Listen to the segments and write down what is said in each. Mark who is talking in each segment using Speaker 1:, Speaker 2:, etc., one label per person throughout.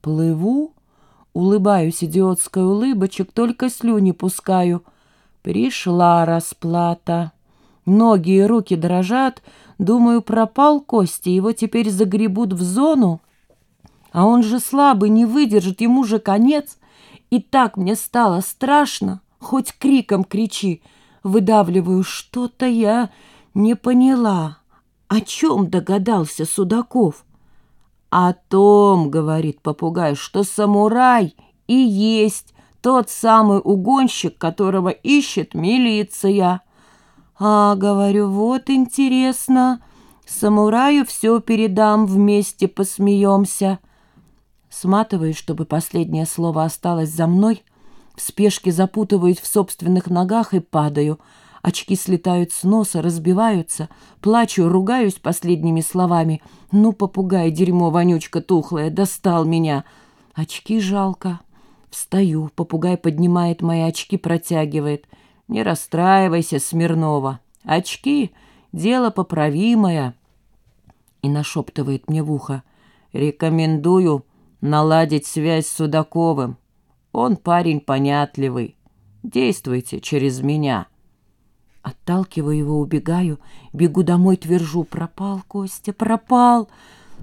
Speaker 1: Плыву, улыбаюсь идиотской улыбочек, только слюни пускаю. Пришла расплата. Ноги и руки дрожат, думаю, пропал Костя, его теперь загребут в зону. А он же слабый, не выдержит, ему же конец. И так мне стало страшно, хоть криком кричи. Выдавливаю, что-то я не поняла. О чем догадался Судаков? О том, говорит попугай, что самурай и есть тот самый угонщик, которого ищет милиция. А, говорю, вот интересно. Самураю все передам, вместе посмеемся. Сматываюсь, чтобы последнее слово осталось за мной, в спешке запутываюсь в собственных ногах и падаю. Очки слетают с носа, разбиваются. Плачу, ругаюсь последними словами. «Ну, попугай, дерьмо, вонючка тухлая, достал меня!» Очки жалко. Встаю, попугай поднимает мои очки, протягивает. «Не расстраивайся, Смирнова. Очки — дело поправимое». И нашептывает мне в ухо. «Рекомендую наладить связь с Судаковым. Он парень понятливый. Действуйте через меня». Отталкиваю его, убегаю, бегу домой, твержу. «Пропал, Костя, пропал!»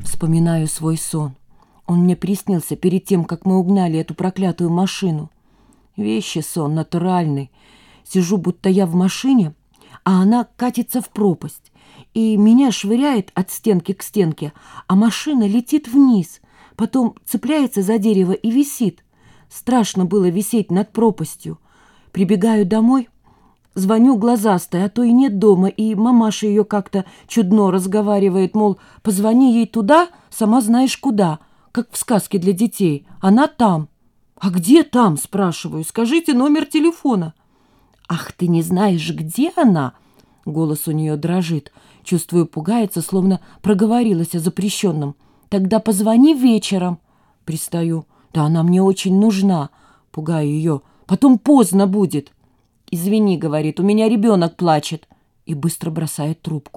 Speaker 1: Вспоминаю свой сон. Он мне приснился перед тем, как мы угнали эту проклятую машину. Вещи сон натуральный. Сижу, будто я в машине, а она катится в пропасть. И меня швыряет от стенки к стенке, а машина летит вниз. Потом цепляется за дерево и висит. Страшно было висеть над пропастью. Прибегаю домой, звоню глазастой, а то и нет дома, и мамаша ее как-то чудно разговаривает, мол, позвони ей туда, сама знаешь куда, как в сказке для детей. Она там. А где там, спрашиваю, скажите номер телефона. Ах, ты не знаешь, где она? Голос у нее дрожит. Чувствую, пугается, словно проговорилась о запрещенном. Тогда позвони вечером. Пристаю. Да она мне очень нужна. Пугаю ее. Потом поздно будет. «Извини», — говорит, — «у меня ребенок плачет». И быстро бросает трубку.